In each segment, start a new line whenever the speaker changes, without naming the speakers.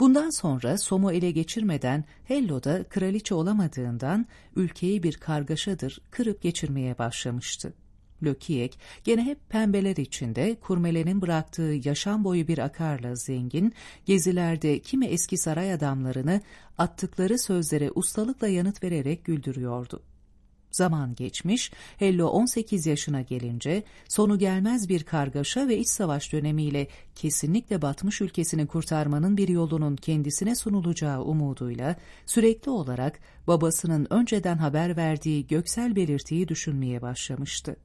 Bundan sonra Som'u ele geçirmeden Hello da kraliçe olamadığından ülkeyi bir kargaşadır kırıp geçirmeye başlamıştı. Lökiyek gene hep pembeler içinde kurmelerin bıraktığı yaşam boyu bir akarla zengin, gezilerde kimi eski saray adamlarını attıkları sözlere ustalıkla yanıt vererek güldürüyordu. Zaman geçmiş, Hello 18 yaşına gelince sonu gelmez bir kargaşa ve iç savaş dönemiyle kesinlikle batmış ülkesini kurtarmanın bir yolunun kendisine sunulacağı umuduyla sürekli olarak babasının önceden haber verdiği göksel belirtiyi düşünmeye başlamıştı.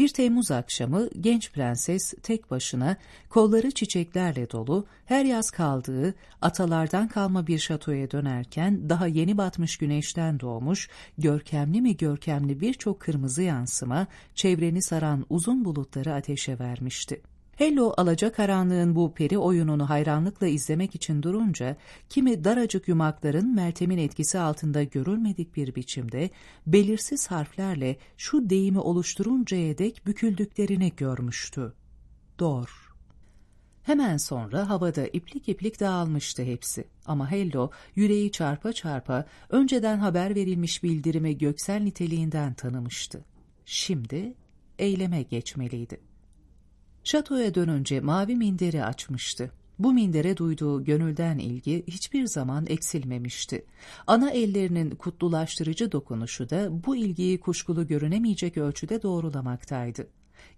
Bir Temmuz akşamı genç prenses tek başına kolları çiçeklerle dolu her yaz kaldığı atalardan kalma bir şatoya dönerken daha yeni batmış güneşten doğmuş görkemli mi görkemli birçok kırmızı yansıma çevreni saran uzun bulutları ateşe vermişti. Hello alacakaranlığın bu peri oyununu hayranlıkla izlemek için durunca, kimi daracık yumakların Meltem'in etkisi altında görülmedik bir biçimde, belirsiz harflerle şu deyimi oluşturuncaya dek büküldüklerini görmüştü. Dor. Hemen sonra havada iplik iplik dağılmıştı hepsi. Ama Hello yüreği çarpa çarpa önceden haber verilmiş bildirimi göksel niteliğinden tanımıştı. Şimdi eyleme geçmeliydi. Şatoya dönünce mavi minderi açmıştı. Bu mindere duyduğu gönülden ilgi hiçbir zaman eksilmemişti. Ana ellerinin kutlulaştırıcı dokunuşu da bu ilgiyi kuşkulu görünemeyecek ölçüde doğrulamaktaydı.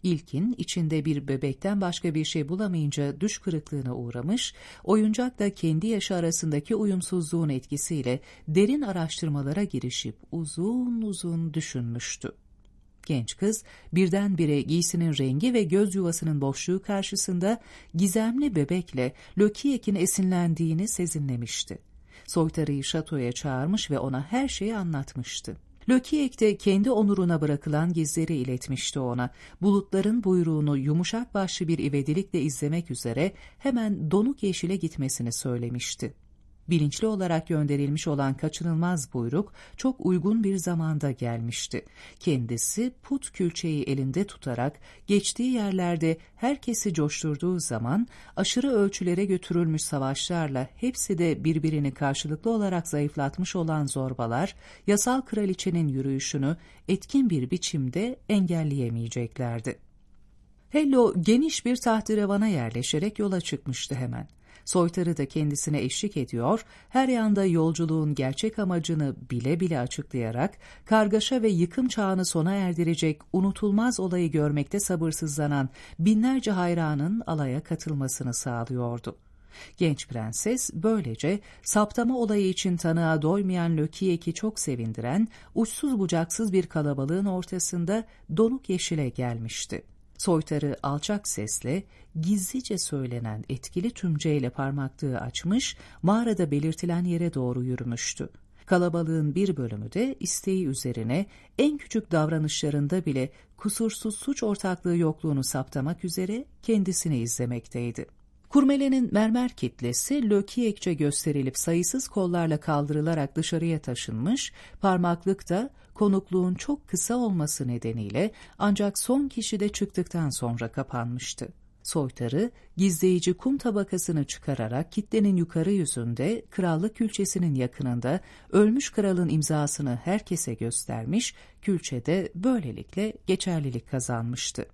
İlkin içinde bir bebekten başka bir şey bulamayınca düş kırıklığına uğramış, oyuncakla kendi yaşı arasındaki uyumsuzluğun etkisiyle derin araştırmalara girişip uzun uzun düşünmüştü. Genç kız birdenbire giysinin rengi ve göz yuvasının boşluğu karşısında gizemli bebekle Lökiyek'in esinlendiğini sezinlemişti. Soytarıyı şatoya çağırmış ve ona her şeyi anlatmıştı. Lökiyek de kendi onuruna bırakılan gizleri iletmişti ona. Bulutların buyruğunu yumuşak başlı bir ivedilikle izlemek üzere hemen donuk yeşile gitmesini söylemişti. Bilinçli olarak gönderilmiş olan kaçınılmaz buyruk çok uygun bir zamanda gelmişti. Kendisi put külçeyi elinde tutarak geçtiği yerlerde herkesi coşturduğu zaman aşırı ölçülere götürülmüş savaşlarla hepsi de birbirini karşılıklı olarak zayıflatmış olan zorbalar yasal kraliçenin yürüyüşünü etkin bir biçimde engelleyemeyeceklerdi. Hello geniş bir tahtirevana yerleşerek yola çıkmıştı hemen. Soytarı da kendisine eşlik ediyor, her yanda yolculuğun gerçek amacını bile bile açıklayarak, kargaşa ve yıkım çağını sona erdirecek unutulmaz olayı görmekte sabırsızlanan binlerce hayranın alaya katılmasını sağlıyordu. Genç prenses böylece saptama olayı için tanığa doymayan Lökiyek'i çok sevindiren, uçsuz bucaksız bir kalabalığın ortasında donuk yeşile gelmişti. Soytarı alçak sesle, gizlice söylenen etkili tümceyle parmaklığı açmış, mağarada belirtilen yere doğru yürümüştü. Kalabalığın bir bölümü de isteği üzerine en küçük davranışlarında bile kusursuz suç ortaklığı yokluğunu saptamak üzere kendisini izlemekteydi. Kurmelenin mermer kitlesi lökiyekçe gösterilip sayısız kollarla kaldırılarak dışarıya taşınmış, parmaklık da konukluğun çok kısa olması nedeniyle ancak son kişi de çıktıktan sonra kapanmıştı. Soytarı, gizleyici kum tabakasını çıkararak kitlenin yukarı yüzünde krallık külçesinin yakınında ölmüş kralın imzasını herkese göstermiş, külçede böylelikle geçerlilik kazanmıştı.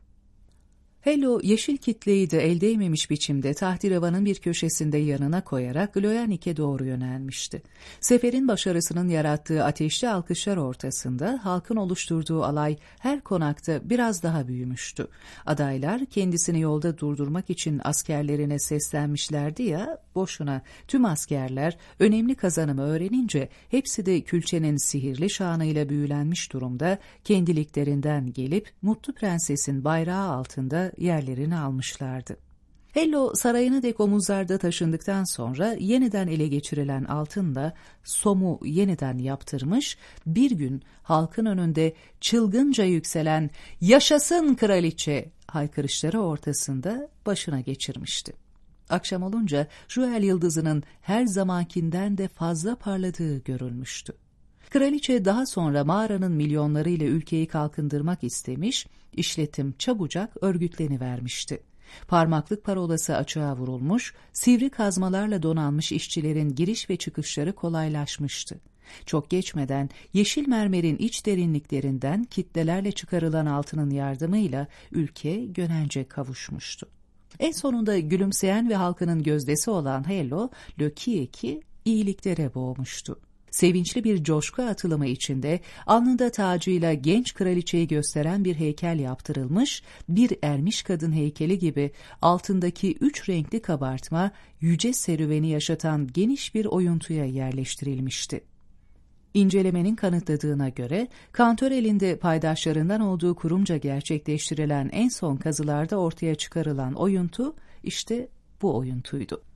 Hello yeşil kitleyi de el değmemiş biçimde tahtirevanın bir köşesinde yanına koyarak Gloyanik'e doğru yönelmişti. Seferin başarısının yarattığı ateşli alkışlar ortasında halkın oluşturduğu alay her konakta biraz daha büyümüştü. Adaylar kendisini yolda durdurmak için askerlerine seslenmişlerdi ya, boşuna tüm askerler önemli kazanımı öğrenince hepsi de külçenin sihirli şanıyla büyülenmiş durumda kendiliklerinden gelip Mutlu Prenses'in bayrağı altında yerlerini almışlardı. Hello sarayını dek omuzlarda taşındıktan sonra yeniden ele geçirilen altınla Som'u yeniden yaptırmış, bir gün halkın önünde çılgınca yükselen ''Yaşasın kraliçe!'' haykırışları ortasında başına geçirmişti. Akşam olunca Joel yıldızının her zamankinden de fazla parladığı görülmüştü. Kraliçe daha sonra mağaranın milyonlarıyla ülkeyi kalkındırmak istemiş, işletim çabucak örgütlenivermişti. Parmaklık parolası açığa vurulmuş, sivri kazmalarla donanmış işçilerin giriş ve çıkışları kolaylaşmıştı. Çok geçmeden yeşil mermerin iç derinliklerinden kitlelerle çıkarılan altının yardımıyla ülke Gönence kavuşmuştu. En sonunda gülümseyen ve halkının gözdesi olan Hello, Lökiek'i iyiliklere boğmuştu. Sevinçli bir coşku atılımı içinde alnında tacıyla genç kraliçeyi gösteren bir heykel yaptırılmış, bir ermiş kadın heykeli gibi altındaki üç renkli kabartma yüce serüveni yaşatan geniş bir oyuntuya yerleştirilmişti. İncelemenin kanıtladığına göre kantör elinde paydaşlarından olduğu kurumca gerçekleştirilen en son kazılarda ortaya çıkarılan oyuntu işte bu oyuntuydu.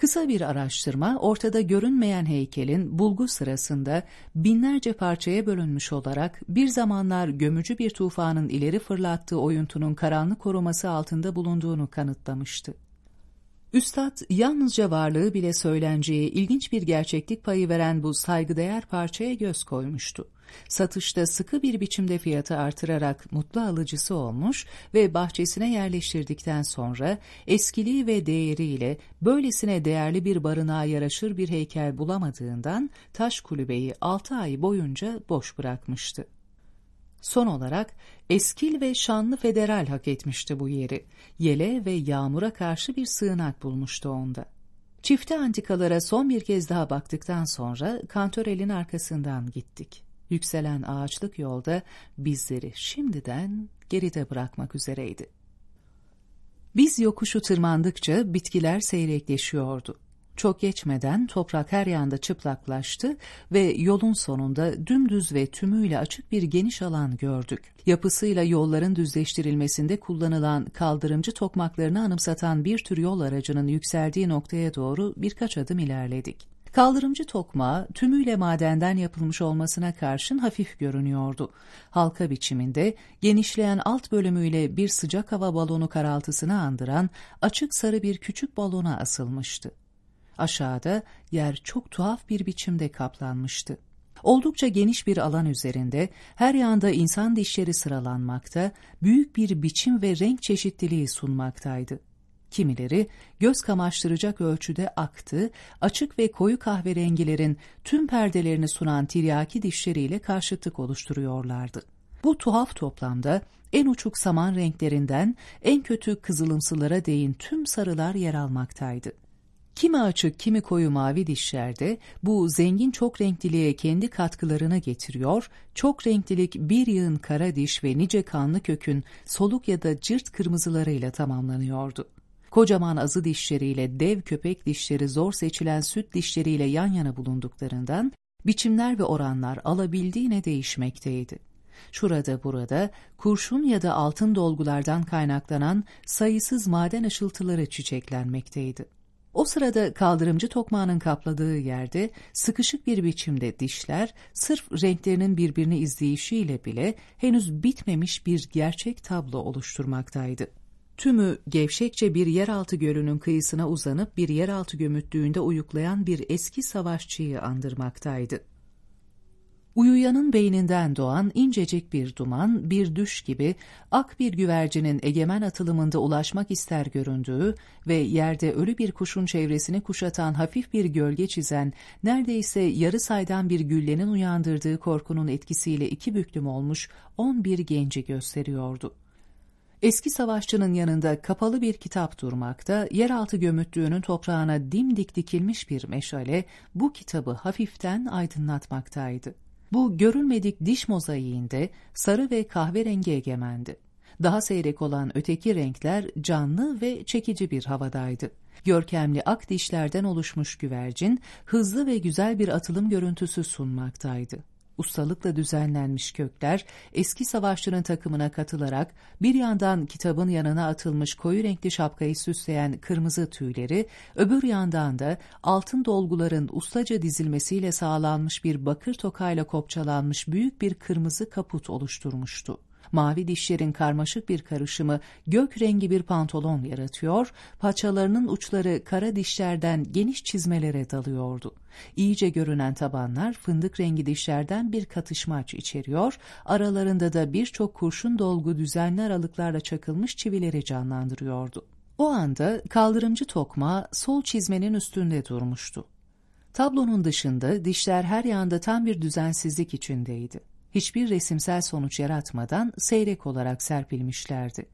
Kısa bir araştırma ortada görünmeyen heykelin bulgu sırasında binlerce parçaya bölünmüş olarak bir zamanlar gömücü bir tufanın ileri fırlattığı oyuntunun karanlık koruması altında bulunduğunu kanıtlamıştı. Üstad yalnızca varlığı bile söylenceye ilginç bir gerçeklik payı veren bu saygıdeğer parçaya göz koymuştu. Satışta sıkı bir biçimde fiyatı artırarak mutlu alıcısı olmuş ve bahçesine yerleştirdikten sonra eskiliği ve değeriyle böylesine değerli bir barınağa yaraşır bir heykel bulamadığından taş kulübeyi altı ay boyunca boş bırakmıştı. Son olarak eskil ve şanlı federal hak etmişti bu yeri. Yele ve yağmura karşı bir sığınak bulmuştu onda. Çifte antikalara son bir kez daha baktıktan sonra kantörelin arkasından gittik. Yükselen ağaçlık yolda bizleri şimdiden geride bırakmak üzereydi. Biz yokuşu tırmandıkça bitkiler seyrekleşiyordu. Çok geçmeden toprak her yanda çıplaklaştı ve yolun sonunda dümdüz ve tümüyle açık bir geniş alan gördük. Yapısıyla yolların düzleştirilmesinde kullanılan kaldırımcı tokmaklarını anımsatan bir tür yol aracının yükseldiği noktaya doğru birkaç adım ilerledik. Kaldırımcı tokmağı tümüyle madenden yapılmış olmasına karşın hafif görünüyordu. Halka biçiminde genişleyen alt bölümüyle bir sıcak hava balonu karaltısını andıran açık sarı bir küçük balona asılmıştı. Aşağıda yer çok tuhaf bir biçimde kaplanmıştı. Oldukça geniş bir alan üzerinde her yanda insan dişleri sıralanmakta, büyük bir biçim ve renk çeşitliliği sunmaktaydı. Kimileri göz kamaştıracak ölçüde aktı, açık ve koyu kahverengilerin tüm perdelerini sunan tiryaki dişleriyle karşıtlık oluşturuyorlardı. Bu tuhaf toplamda en uçuk saman renklerinden en kötü kızılımsılara değin tüm sarılar yer almaktaydı. Kimi açık kimi koyu mavi dişlerde bu zengin çok renkliliğe kendi katkılarını getiriyor, çok renklilik bir yığın kara diş ve nice kanlı kökün soluk ya da cırt kırmızılarıyla tamamlanıyordu. Kocaman azı dişleriyle dev köpek dişleri zor seçilen süt dişleriyle yan yana bulunduklarından biçimler ve oranlar alabildiğine değişmekteydi. Şurada burada kurşun ya da altın dolgulardan kaynaklanan sayısız maden ışıltıları çiçeklenmekteydi. O sırada kaldırımcı tokmağının kapladığı yerde sıkışık bir biçimde dişler sırf renklerinin birbirini izleyişiyle bile henüz bitmemiş bir gerçek tablo oluşturmaktaydı. Tümü gevşekçe bir yeraltı gölünün kıyısına uzanıp bir yeraltı gömütlüğünde uyuklayan bir eski savaşçıyı andırmaktaydı. Uyuyanın beyninden doğan incecik bir duman, bir düş gibi ak bir güvercinin egemen atılımında ulaşmak ister göründüğü ve yerde ölü bir kuşun çevresini kuşatan hafif bir gölge çizen, neredeyse yarı saydan bir güllenin uyandırdığı korkunun etkisiyle iki büklüm olmuş on bir genci gösteriyordu. Eski savaşçının yanında kapalı bir kitap durmakta, yeraltı gömütlüğünün toprağına dimdik dikilmiş bir meşale bu kitabı hafiften aydınlatmaktaydı. Bu görülmedik diş mozaiğinde sarı ve kahverengi egemendi. Daha seyrek olan öteki renkler canlı ve çekici bir havadaydı. Görkemli ak dişlerden oluşmuş güvercin hızlı ve güzel bir atılım görüntüsü sunmaktaydı ustalıkla düzenlenmiş kökler eski savaşçının takımına katılarak bir yandan kitabın yanına atılmış koyu renkli şapkayı süsleyen kırmızı tüyleri, öbür yandan da altın dolguların ustaca dizilmesiyle sağlanmış bir bakır tokayla kopçalanmış büyük bir kırmızı kaput oluşturmuştu. Mavi dişlerin karmaşık bir karışımı gök rengi bir pantolon yaratıyor, paçalarının uçları kara dişlerden geniş çizmelere dalıyordu. İyice görünen tabanlar fındık rengi dişlerden bir katışmaç içeriyor, aralarında da birçok kurşun dolgu düzenli aralıklarla çakılmış çivileri canlandırıyordu. O anda kaldırımcı tokma sol çizmenin üstünde durmuştu. Tablonun dışında dişler her yanda tam bir düzensizlik içindeydi. Hiçbir resimsel sonuç yaratmadan seyrek olarak serpilmişlerdi.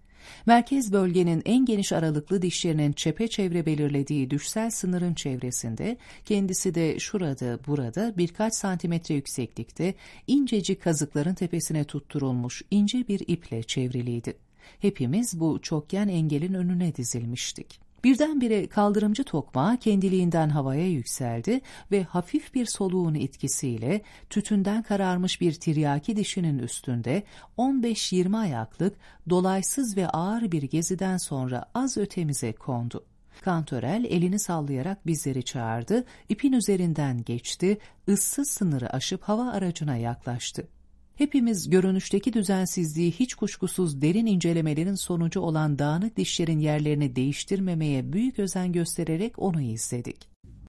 Merkez bölgenin en geniş aralıklı dişlerinin çepeçevre belirlediği düşsel sınırın çevresinde, kendisi de şurada burada birkaç santimetre yükseklikte incecik kazıkların tepesine tutturulmuş ince bir iple çevriliydi. Hepimiz bu çokgen engelin önüne dizilmiştik. Birdenbire kaldırımcı tokmağı kendiliğinden havaya yükseldi ve hafif bir soluğun etkisiyle tütünden kararmış bir tiryaki dişinin üstünde 15-20 ayaklık dolaysız ve ağır bir geziden sonra az ötemize kondu. Kantörel elini sallayarak bizleri çağırdı, ipin üzerinden geçti, ıssız sınırı aşıp hava aracına yaklaştı. Hepimiz görünüşteki düzensizliği hiç kuşkusuz derin incelemelerin sonucu olan dağınık dişlerin yerlerini değiştirmemeye büyük özen göstererek onu izledik.